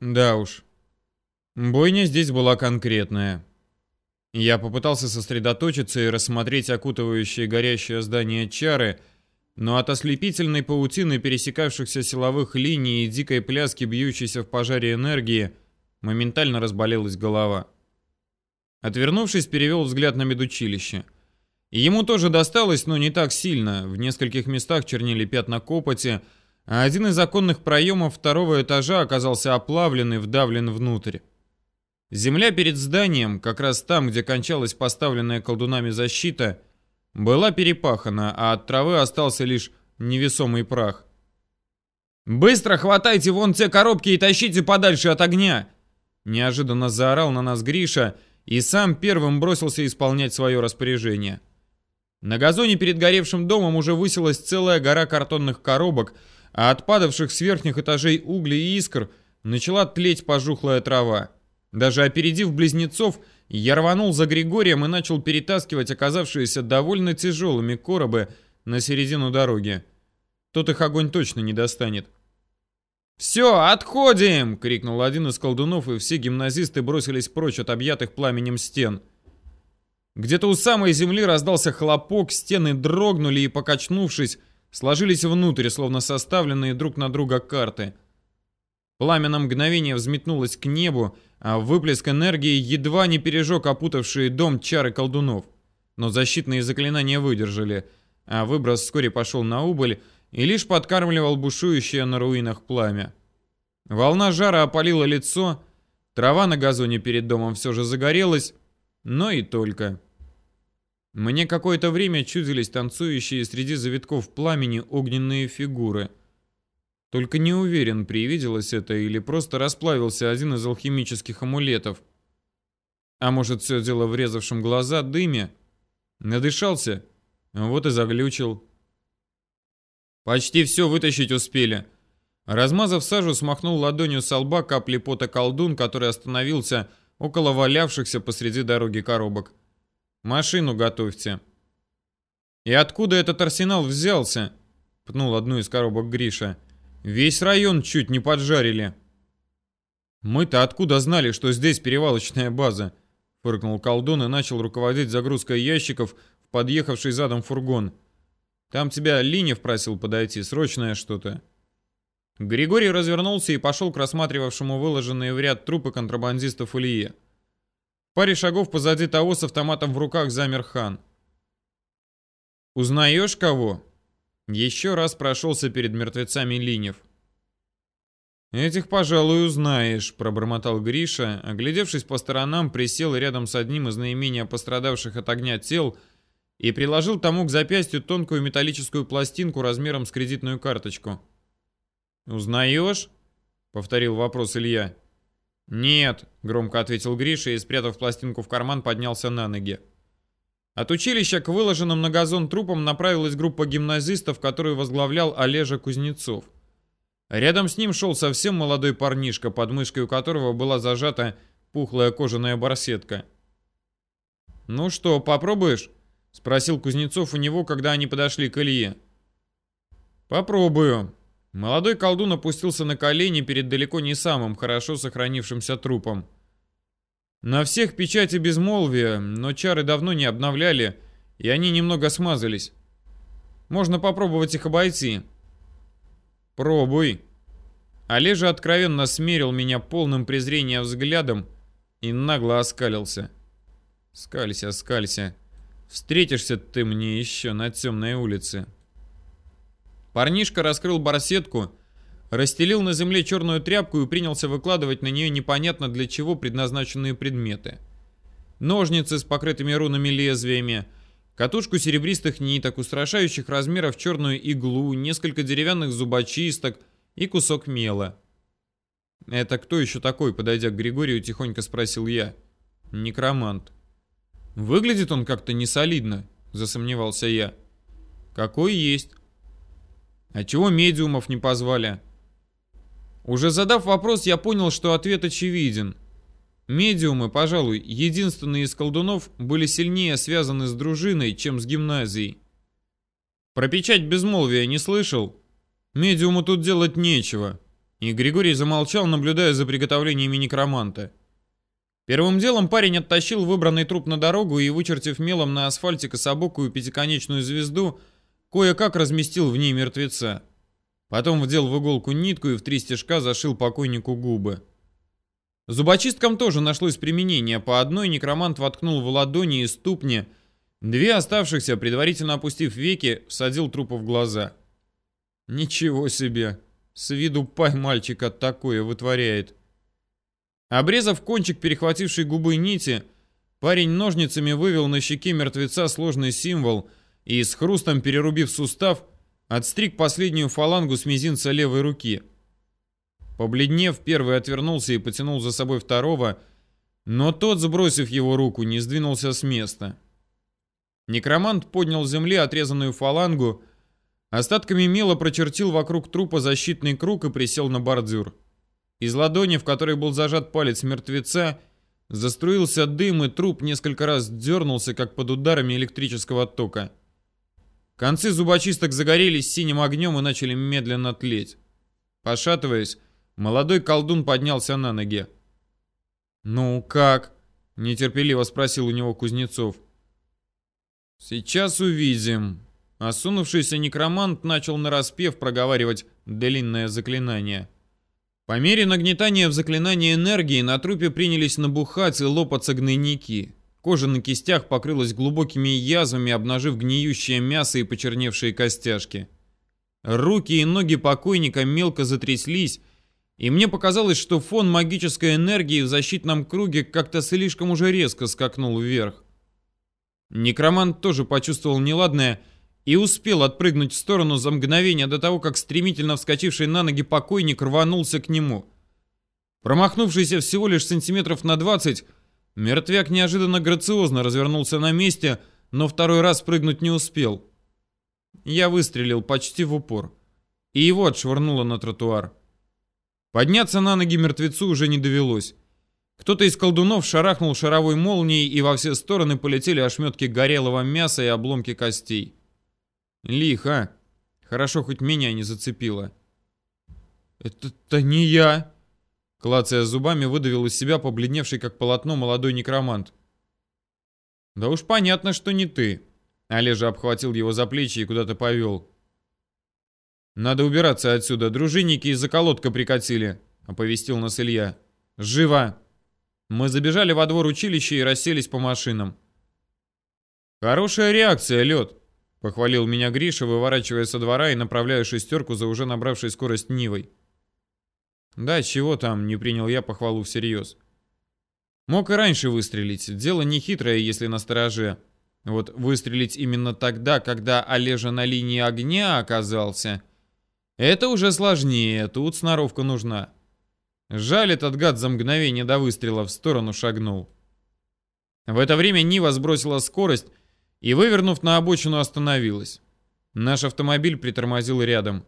Да уж. Бойня здесь была конкретная. Я попытался сосредоточиться и рассмотреть окутывающие горящее здание чары, но от ослепительной паутины пересекавшихся силовых линий и дикой пляски, бьющейся в пожаре энергии, моментально разболелась голова. Отвернувшись, перевел взгляд на медучилище. ему тоже досталось, но не так сильно. В нескольких местах чернили пятна копоти, а один из оконных проемов второго этажа оказался оплавлен и вдавлен внутрь. Земля перед зданием, как раз там, где кончалась поставленная колдунами защита, была перепахана, а от травы остался лишь невесомый прах. «Быстро хватайте вон те коробки и тащите подальше от огня!» Неожиданно заорал на нас Гриша и сам первым бросился исполнять свое распоряжение. На газоне перед горевшим домом уже высилась целая гора картонных коробок, а от падавших с верхних этажей углей и искр начала тлеть пожухлая трава. Даже опередив близнецов, я рванул за Григорием и начал перетаскивать оказавшиеся довольно тяжелыми коробы на середину дороги. Тот их огонь точно не достанет. «Все, отходим!» — крикнул один из колдунов, и все гимназисты бросились прочь от объятых пламенем стен. Где-то у самой земли раздался хлопок, стены дрогнули и, покачнувшись, сложились внутрь, словно составленные друг на друга карты. Пламя на мгновение взметнулось к небу, а выплеск энергии едва не пережег опутавшие дом чары колдунов. Но защитные заклинания выдержали, а выброс вскоре пошел на убыль и лишь подкармливал бушующее на руинах пламя. Волна жара опалила лицо, трава на газоне перед домом все же загорелась, но и только. Мне какое-то время чудились танцующие среди завитков пламени огненные фигуры. Только не уверен, привиделось это или просто расплавился один из алхимических амулетов. А может, все дело в резавшем глаза дыме? Надышался? Вот и заглючил. Почти все вытащить успели. Размазав сажу, смахнул ладонью с лба капли пота колдун, который остановился около валявшихся посреди дороги коробок. Машину готовьте. И откуда этот арсенал взялся? Пнул одну из коробок Гриша. Весь район чуть не поджарили. Мы-то откуда знали, что здесь перевалочная база? Фыркнул колдун и начал руководить загрузкой ящиков в подъехавший задом фургон. Там тебя Линев просил подойти, срочное что-то. Григорий развернулся и пошел к рассматривавшему выложенные в ряд трупы контрабандистов Илье паре шагов позади того с автоматом в руках замер хан. «Узнаешь кого?» Еще раз прошелся перед мертвецами Линев. «Этих, пожалуй, узнаешь», — пробормотал Гриша, оглядевшись по сторонам, присел рядом с одним из наименее пострадавших от огня тел и приложил тому к запястью тонкую металлическую пластинку размером с кредитную карточку. «Узнаешь?» — повторил вопрос Илья. «Нет», — громко ответил Гриша и, спрятав пластинку в карман, поднялся на ноги. От училища к выложенным на газон трупам направилась группа гимназистов, которую возглавлял Олежа Кузнецов. Рядом с ним шел совсем молодой парнишка, под мышкой у которого была зажата пухлая кожаная барсетка. «Ну что, попробуешь?» — спросил Кузнецов у него, когда они подошли к Илье. «Попробую», Молодой колдун опустился на колени перед далеко не самым хорошо сохранившимся трупом. На всех печати безмолвия, но чары давно не обновляли, и они немного смазались. Можно попробовать их обойти. Пробуй. Олежа откровенно смерил меня полным презрения взглядом и нагло оскалился. Скалься, скалься. Встретишься ты мне еще на темной улице. Парнишка раскрыл барсетку, расстелил на земле черную тряпку и принялся выкладывать на нее непонятно для чего предназначенные предметы. Ножницы с покрытыми рунами лезвиями, катушку серебристых ниток, устрашающих размеров черную иглу, несколько деревянных зубочисток и кусок мела. «Это кто еще такой?» — подойдя к Григорию, тихонько спросил я. «Некромант». «Выглядит он как-то несолидно», — засомневался я. «Какой есть. А чего медиумов не позвали? Уже задав вопрос, я понял, что ответ очевиден. Медиумы, пожалуй, единственные из колдунов, были сильнее связаны с дружиной, чем с гимназией. Про печать безмолвия не слышал? Медиуму тут делать нечего. И Григорий замолчал, наблюдая за приготовлениями некроманта. Первым делом парень оттащил выбранный труп на дорогу и, вычертив мелом на асфальте кособокую пятиконечную звезду, кое-как разместил в ней мертвеца. Потом вдел в иголку нитку и в три стежка зашил покойнику губы. Зубочисткам тоже нашлось применение. По одной некромант воткнул в ладони и ступни, две оставшихся, предварительно опустив веки, всадил трупу в глаза. Ничего себе! С виду пай мальчика такое вытворяет. Обрезав кончик перехватившей губы нити, парень ножницами вывел на щеке мертвеца сложный символ и, с хрустом перерубив сустав, отстриг последнюю фалангу с мизинца левой руки. Побледнев, первый отвернулся и потянул за собой второго, но тот, сбросив его руку, не сдвинулся с места. Некромант поднял с земли отрезанную фалангу, остатками мела прочертил вокруг трупа защитный круг и присел на бордюр. Из ладони, в которой был зажат палец мертвеца, заструился дым, и труп несколько раз дернулся, как под ударами электрического тока. Концы зубочисток загорелись синим огнем и начали медленно тлеть. Пошатываясь, молодой колдун поднялся на ноги. «Ну как?» — нетерпеливо спросил у него Кузнецов. «Сейчас увидим». Осунувшийся некромант начал нараспев проговаривать длинное заклинание. По мере нагнетания в заклинании энергии на трупе принялись набухать и лопаться гнойники. Кожа на кистях покрылась глубокими язвами, обнажив гниющее мясо и почерневшие костяшки. Руки и ноги покойника мелко затряслись, и мне показалось, что фон магической энергии в защитном круге как-то слишком уже резко скакнул вверх. Некромант тоже почувствовал неладное и успел отпрыгнуть в сторону за мгновение до того, как стремительно вскочивший на ноги покойник рванулся к нему. Промахнувшийся всего лишь сантиметров на двадцать, Мертвяк неожиданно грациозно развернулся на месте, но второй раз прыгнуть не успел. Я выстрелил почти в упор, и его отшвырнуло на тротуар. Подняться на ноги мертвецу уже не довелось. Кто-то из колдунов шарахнул шаровой молнией, и во все стороны полетели ошметки горелого мяса и обломки костей. Лихо. Хорошо, хоть меня не зацепило. «Это-то не я!» Клацая зубами, выдавил из себя побледневший как полотно молодой некромант. «Да уж понятно, что не ты». Олежа обхватил его за плечи и куда-то повел. «Надо убираться отсюда. Дружинники из заколотка прикатили», — оповестил нас Илья. «Живо!» Мы забежали во двор училища и расселись по машинам. «Хорошая реакция, лед», — похвалил меня Гриша, выворачивая со двора и направляя шестерку за уже набравшей скорость Нивой. Да, чего там, не принял я похвалу всерьез. Мог и раньше выстрелить. Дело не хитрое, если на стороже. Вот выстрелить именно тогда, когда Олежа на линии огня оказался, это уже сложнее, тут сноровка нужна. Жаль, этот гад за мгновение до выстрела в сторону шагнул. В это время Нива сбросила скорость и, вывернув на обочину, остановилась. Наш автомобиль притормозил рядом.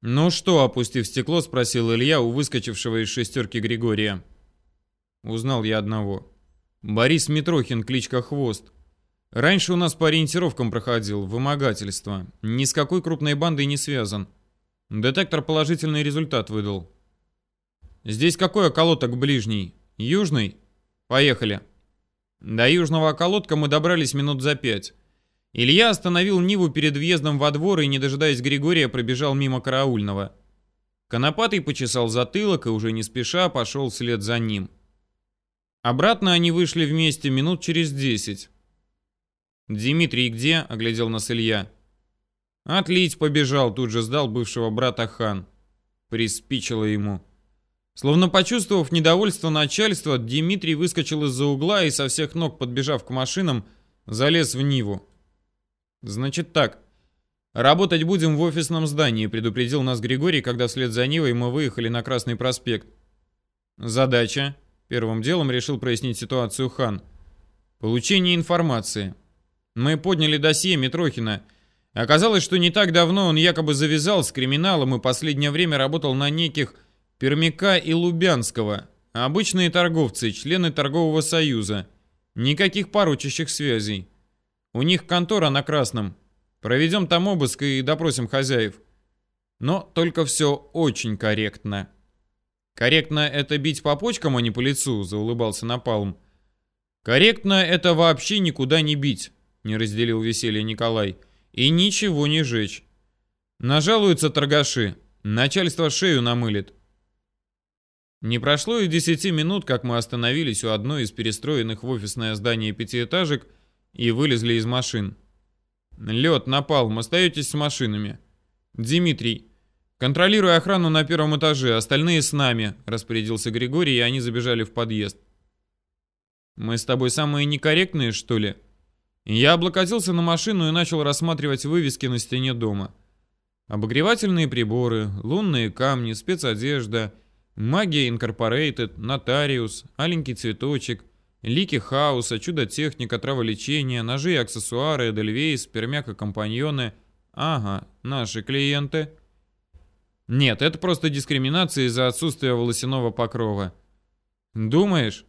«Ну что?» — опустив стекло, спросил Илья у выскочившего из шестерки Григория. Узнал я одного. Борис Митрохин, кличка Хвост. Раньше у нас по ориентировкам проходил, вымогательство. Ни с какой крупной бандой не связан. Детектор положительный результат выдал. Здесь какой околоток ближний? Южный? Поехали. До южного околотка мы добрались минут за пять. Илья остановил Ниву перед въездом во двор и, не дожидаясь Григория, пробежал мимо караульного. Конопатый почесал затылок и уже не спеша пошел вслед за ним. Обратно они вышли вместе минут через десять. «Дмитрий где?» — оглядел нас Илья. «Отлить побежал», — тут же сдал бывшего брата хан. Приспичило ему. Словно почувствовав недовольство начальства, Дмитрий выскочил из-за угла и со всех ног, подбежав к машинам, залез в Ниву. «Значит так. Работать будем в офисном здании», — предупредил нас Григорий, когда вслед за Нивой мы выехали на Красный проспект. «Задача», — первым делом решил прояснить ситуацию Хан. «Получение информации. Мы подняли досье Митрохина. Оказалось, что не так давно он якобы завязал с криминалом и последнее время работал на неких Пермяка и Лубянского. Обычные торговцы, члены торгового союза. Никаких поручащих связей. У них контора на Красном. Проведем там обыск и допросим хозяев. Но только все очень корректно. «Корректно это бить по почкам, а не по лицу», — заулыбался Напалм. «Корректно это вообще никуда не бить», — не разделил веселье Николай. «И ничего не жечь. Нажалуются торгаши, начальство шею намылит». Не прошло и десяти минут, как мы остановились у одной из перестроенных в офисное здание пятиэтажек и вылезли из машин. «Лед, напалм, остаетесь с машинами». «Дмитрий, «Контролируй охрану на первом этаже, остальные с нами», — распорядился Григорий, и они забежали в подъезд. «Мы с тобой самые некорректные, что ли?» Я облокотился на машину и начал рассматривать вывески на стене дома. Обогревательные приборы, лунные камни, спецодежда, магия инкорпорейтед, нотариус, аленький цветочек, лики хаоса, чудо-техника, траволечение, ножи и аксессуары, эдельвейс, пермяк и компаньоны. Ага, наши клиенты. Нет, это просто дискриминация из-за отсутствия волосяного покрова. Думаешь?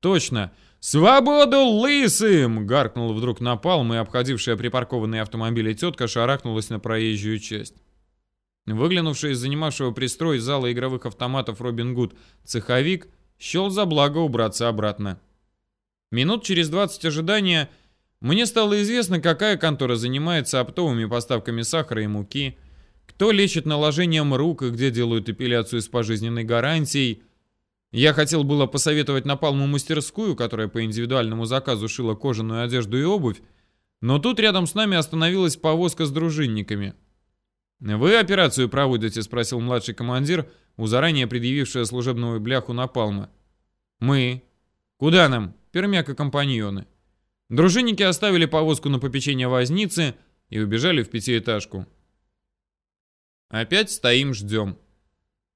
Точно. «Свободу лысым!» — гаркнул вдруг напалм, и обходившая припаркованные автомобили тетка шарахнулась на проезжую часть. Выглянувший из занимавшего пристрой зала игровых автоматов Робин Гуд цеховик счел за благо убраться обратно. Минут через 20 ожидания мне стало известно, какая контора занимается оптовыми поставками сахара и муки, кто лечит наложением рук и где делают эпиляцию с пожизненной гарантией. Я хотел было посоветовать Напалму мастерскую, которая по индивидуальному заказу шила кожаную одежду и обувь, но тут рядом с нами остановилась повозка с дружинниками. «Вы операцию проводите?» — спросил младший командир, у заранее предъявившего служебную бляху Напалма. «Мы. Куда нам? Пермяк и компаньоны». Дружинники оставили повозку на попечение возницы и убежали в пятиэтажку. Опять стоим, ждем.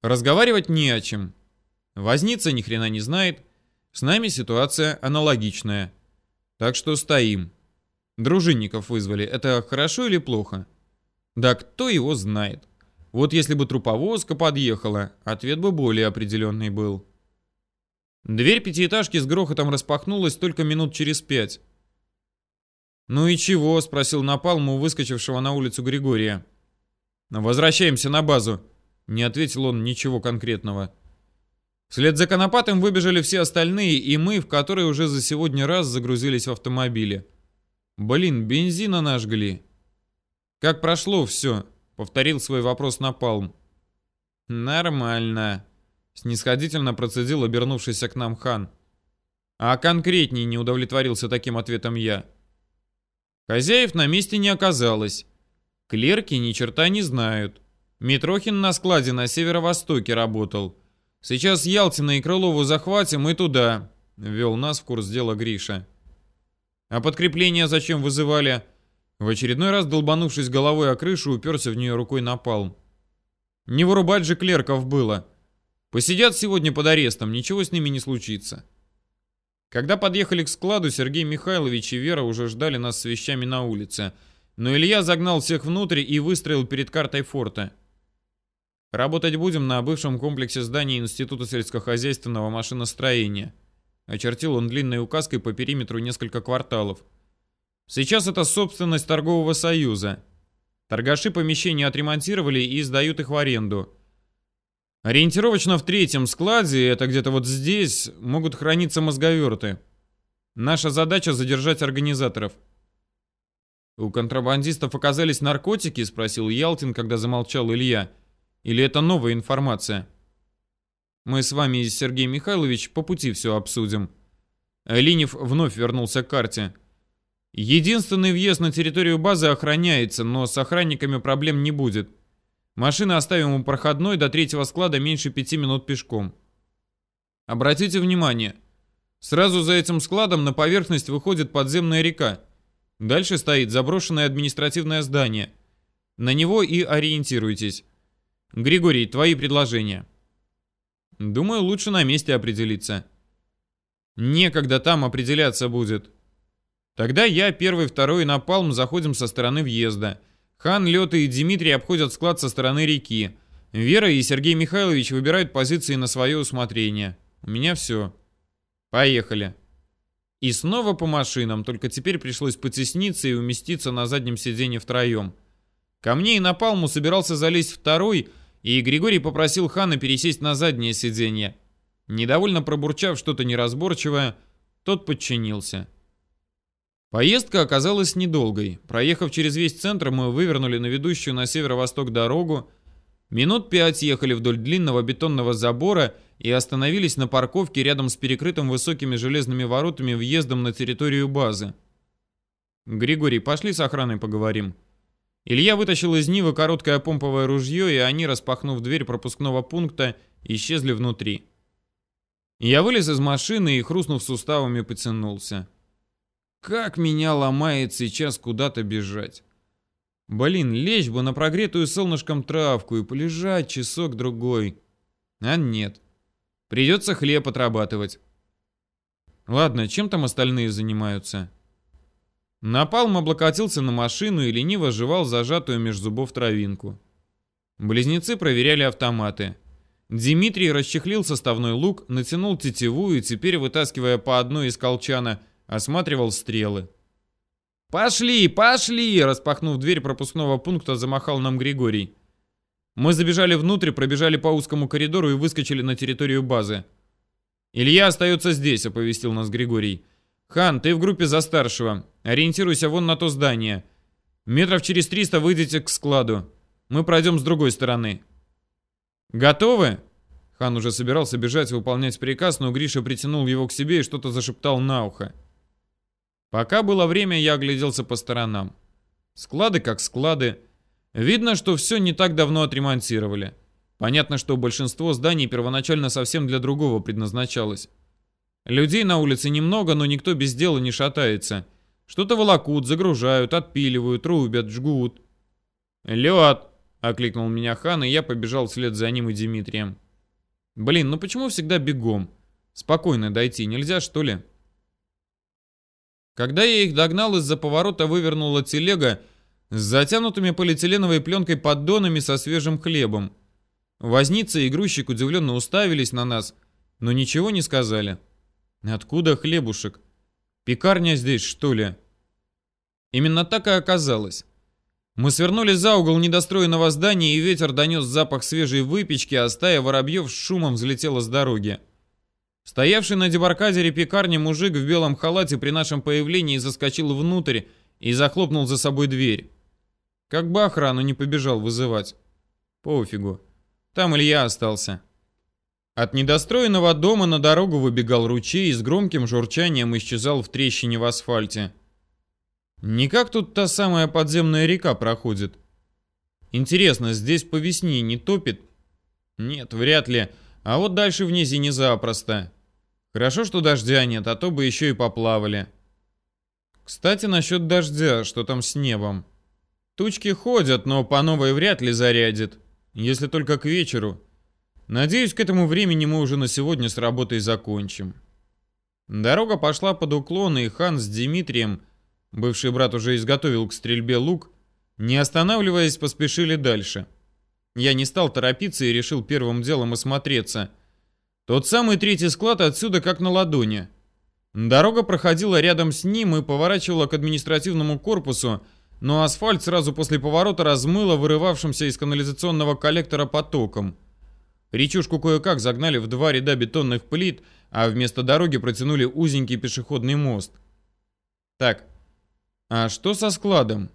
Разговаривать не о чем. Возница ни хрена не знает. С нами ситуация аналогичная. Так что стоим. Дружинников вызвали. Это хорошо или плохо? Да кто его знает. Вот если бы труповозка подъехала, ответ бы более определенный был. Дверь пятиэтажки с грохотом распахнулась только минут через пять. «Ну и чего?» — спросил Напалм у выскочившего на улицу Григория. «Возвращаемся на базу», — не ответил он ничего конкретного. Вслед за конопатым выбежали все остальные, и мы, в который уже за сегодня раз загрузились в автомобиле. «Блин, бензина нажгли». «Как прошло все?» — повторил свой вопрос Напалм. «Нормально», — снисходительно процедил обернувшийся к нам хан. «А конкретнее не удовлетворился таким ответом я». Хозяев на месте не оказалось. Клерки ни черта не знают. Митрохин на складе на северо-востоке работал. Сейчас Ялтина и Крылову захватим и туда. Вел нас в курс дела Гриша. А подкрепление зачем вызывали? В очередной раз, долбанувшись головой о крышу, уперся в нее рукой напал. Не вырубать же клерков было. Посидят сегодня под арестом, ничего с ними не случится. Когда подъехали к складу, Сергей Михайлович и Вера уже ждали нас с вещами на улице – но Илья загнал всех внутрь и выстроил перед картой форта. Работать будем на бывшем комплексе зданий Института сельскохозяйственного машиностроения. Очертил он длинной указкой по периметру несколько кварталов. Сейчас это собственность торгового союза. Торгаши помещения отремонтировали и сдают их в аренду. Ориентировочно в третьем складе, это где-то вот здесь, могут храниться мозговерты. Наша задача задержать организаторов – «У контрабандистов оказались наркотики?» — спросил Ялтин, когда замолчал Илья. «Или это новая информация?» «Мы с вами, Сергей Михайлович, по пути все обсудим». Линев вновь вернулся к карте. «Единственный въезд на территорию базы охраняется, но с охранниками проблем не будет. Машины оставим у проходной, до третьего склада меньше пяти минут пешком». «Обратите внимание, сразу за этим складом на поверхность выходит подземная река. Дальше стоит заброшенное административное здание. На него и ориентируйтесь. Григорий, твои предложения. Думаю, лучше на месте определиться. Некогда там определяться будет. Тогда я, первый, второй и Напалм заходим со стороны въезда. Хан, Лёта и Дмитрий обходят склад со стороны реки. Вера и Сергей Михайлович выбирают позиции на свое усмотрение. У меня все. Поехали. И снова по машинам, только теперь пришлось потесниться и уместиться на заднем сиденье втроем. Ко мне и на палму собирался залезть второй, и Григорий попросил Хана пересесть на заднее сиденье. Недовольно пробурчав что-то неразборчивое, тот подчинился. Поездка оказалась недолгой. Проехав через весь центр, мы вывернули на ведущую на северо-восток дорогу, минут пять ехали вдоль длинного бетонного забора и остановились на парковке рядом с перекрытым высокими железными воротами въездом на территорию базы. «Григорий, пошли с охраной поговорим». Илья вытащил из Нивы короткое помповое ружье, и они, распахнув дверь пропускного пункта, исчезли внутри. Я вылез из машины и, хрустнув суставами, потянулся. Как меня ломает сейчас куда-то бежать. Блин, лечь бы на прогретую солнышком травку и полежать часок-другой. А нет. Придется хлеб отрабатывать. Ладно, чем там остальные занимаются? Напалм облокотился на машину и лениво жевал зажатую между зубов травинку. Близнецы проверяли автоматы. Дмитрий расчехлил составной лук, натянул тетиву и теперь, вытаскивая по одной из колчана, осматривал стрелы. «Пошли, пошли!» Распахнув дверь пропускного пункта, замахал нам Григорий. Мы забежали внутрь, пробежали по узкому коридору и выскочили на территорию базы. «Илья остается здесь», — оповестил нас Григорий. «Хан, ты в группе за старшего. Ориентируйся вон на то здание. Метров через 300 выйдете к складу. Мы пройдем с другой стороны». «Готовы?» Хан уже собирался бежать и выполнять приказ, но Гриша притянул его к себе и что-то зашептал на ухо. Пока было время, я огляделся по сторонам. Склады как склады. Видно, что все не так давно отремонтировали. Понятно, что большинство зданий первоначально совсем для другого предназначалось. Людей на улице немного, но никто без дела не шатается. Что-то волокут, загружают, отпиливают, рубят, жгут. «Лед!» — окликнул меня хан, и я побежал вслед за ним и Дмитрием. «Блин, ну почему всегда бегом? Спокойно дойти нельзя, что ли?» Когда я их догнал, из-за поворота вывернула телега с затянутыми полиэтиленовой пленкой поддонами со свежим хлебом. Возница и грузчик удивленно уставились на нас, но ничего не сказали. Откуда хлебушек? Пекарня здесь, что ли? Именно так и оказалось. Мы свернули за угол недостроенного здания, и ветер донес запах свежей выпечки, а стая воробьев с шумом взлетела с дороги. Стоявший на дебаркадере пекарни мужик в белом халате при нашем появлении заскочил внутрь и захлопнул за собой дверь. Как бы охрану не побежал вызывать. Пофигу. Там Илья остался. От недостроенного дома на дорогу выбегал ручей и с громким журчанием исчезал в трещине в асфальте. Никак тут та самая подземная река проходит. Интересно, здесь по весне не топит? Нет, вряд ли. А вот дальше в низине запросто. Хорошо, что дождя нет, а то бы еще и поплавали. Кстати, насчет дождя, что там с небом. Тучки ходят, но по новой вряд ли зарядит. Если только к вечеру. Надеюсь, к этому времени мы уже на сегодня с работой закончим. Дорога пошла под уклон, и хан с Дмитрием, бывший брат уже изготовил к стрельбе лук, не останавливаясь, поспешили дальше. Я не стал торопиться и решил первым делом осмотреться – тот самый третий склад отсюда как на ладони. Дорога проходила рядом с ним и поворачивала к административному корпусу, но асфальт сразу после поворота размыло вырывавшимся из канализационного коллектора потоком. Речушку кое-как загнали в два ряда бетонных плит, а вместо дороги протянули узенький пешеходный мост. Так, а что со складом?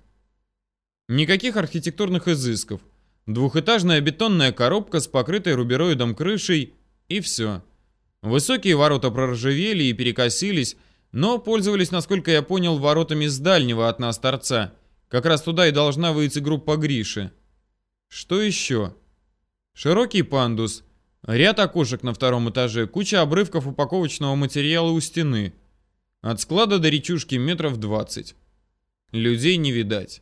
Никаких архитектурных изысков. Двухэтажная бетонная коробка с покрытой рубероидом крышей и все. Высокие ворота проржавели и перекосились, но пользовались, насколько я понял, воротами с дальнего от нас торца. Как раз туда и должна выйти группа Гриши. Что еще? Широкий пандус, ряд окошек на втором этаже, куча обрывков упаковочного материала у стены. От склада до речушки метров 20. Людей не видать.